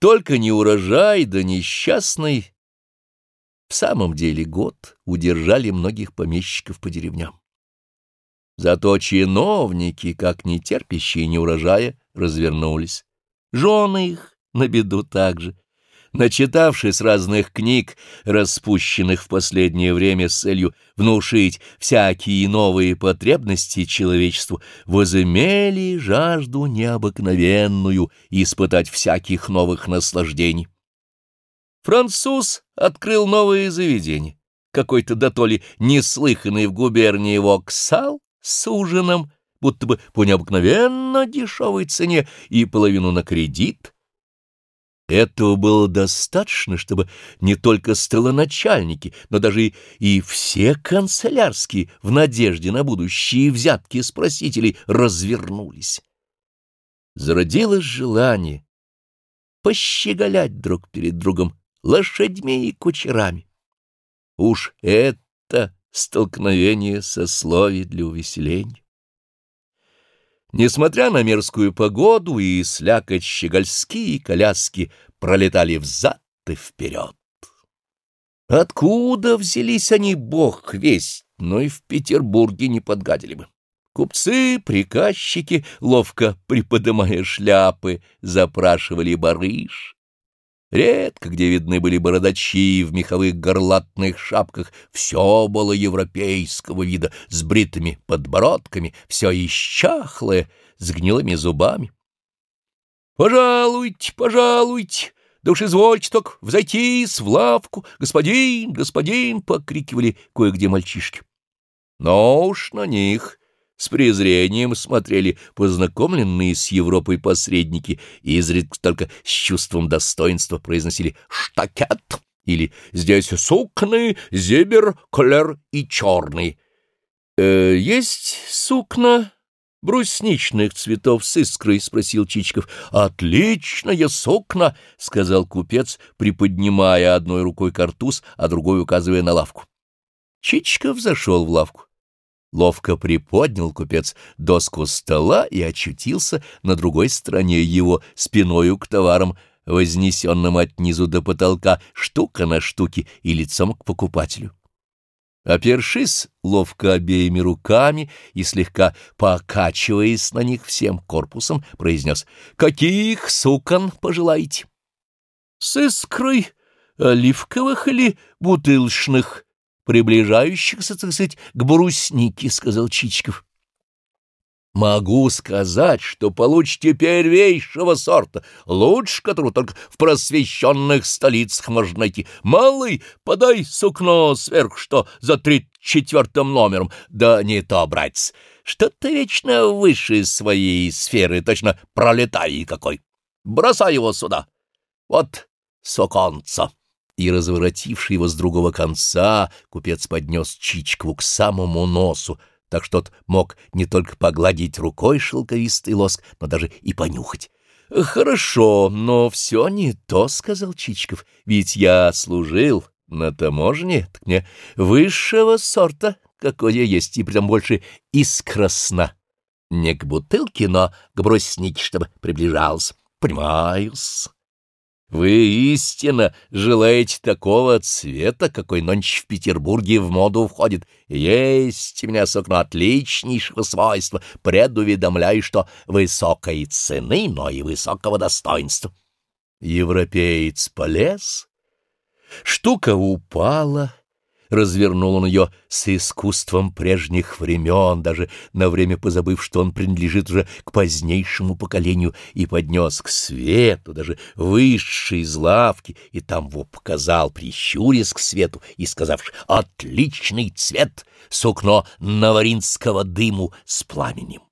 Только не урожай, да несчастный. В самом деле год удержали многих помещиков по деревням. Зато чиновники, как не терпящие неурожая, развернулись. Жены их на беду также начитавшись разных книг, распущенных в последнее время с целью внушить всякие новые потребности человечеству, возымели жажду необыкновенную испытать всяких новых наслаждений. Француз открыл новые заведения, какой-то дотоле неслыханный в губернии Воксал с ужином, будто бы по необыкновенно дешевой цене и половину на кредит — этого было достаточно, чтобы не только столоначальники, но даже и все канцелярские в надежде на будущие взятки спросителей развернулись. Зародилось желание пощеголять друг перед другом лошадьми и кучерами. Уж это столкновение сословий для увеселения. Несмотря на мерзкую погоду и слякоть щегольские коляски пролетали взад и вперед. Откуда взялись они, бог весть, но и в Петербурге не подгадили бы. Купцы, приказчики, ловко приподымая шляпы, запрашивали барыш. Редко где видны были бородачи в меховых горлатных шапках. Все было европейского вида, с бритыми подбородками, все исчахлое, с гнилыми зубами. «Пожалуйте, пожалуйте! Да уж извольте только взойти в лавку! Господин, господин!» — покрикивали кое-где мальчишки. Но уж на них с презрением смотрели познакомленные с Европой посредники и изредка только с чувством достоинства произносили «штакет» или «здесь сукны, зебер, клер и черный». «Э, «Есть сукна брусничных цветов с искрой?» — спросил Чичиков. «Отличная сукна!» — сказал купец, приподнимая одной рукой картуз, а другой указывая на лавку. Чичиков зашел в лавку. Ловко приподнял купец доску стола и очутился на другой стороне его, спиною к товарам, вознесенным от низу до потолка, штука на штуке и лицом к покупателю. Опершись ловко обеими руками и слегка покачиваясь на них всем корпусом, произнес «Каких сукон пожелаете?» «С искрой оливковых или бутылочных?» Приближающихся, так сказать, к бруснике, — сказал Чичиков. — Могу сказать, что получите первейшего сорта, лучше которого только в просвещенных столицах можно найти. Малый, подай сукно сверху, что за тридцать четвертым номером. Да не то, братец, что ты вечно выше своей сферы, точно пролетай какой. Бросай его сюда. Вот суконца и, разворотивший его с другого конца, купец поднес Чичкову к самому носу, так что тот мог не только погладить рукой шелковистый лоск, но даже и понюхать. «Хорошо, но все не то», — сказал Чичков, — «ведь я служил на таможне, так мне высшего сорта, какое есть, и притом больше искросно. Не к бутылке, но к бруснике, чтобы приближался. Понимаю-с». Вы истинно желаете такого цвета, какой нонче в Петербурге в моду входит. Есть у меня сукно отличнейшего свойства. Предуведомляю, что высокой цены, но и высокого достоинства. Европеец полез. Штука упала Развернул он ее с искусством прежних времен, даже на время позабыв, что он принадлежит уже к позднейшему поколению, и поднес к свету, даже высшей из лавки, и там его показал, прищурясь к свету и сказавши «Отличный цвет! Сукно наваринского дыму с пламенем!»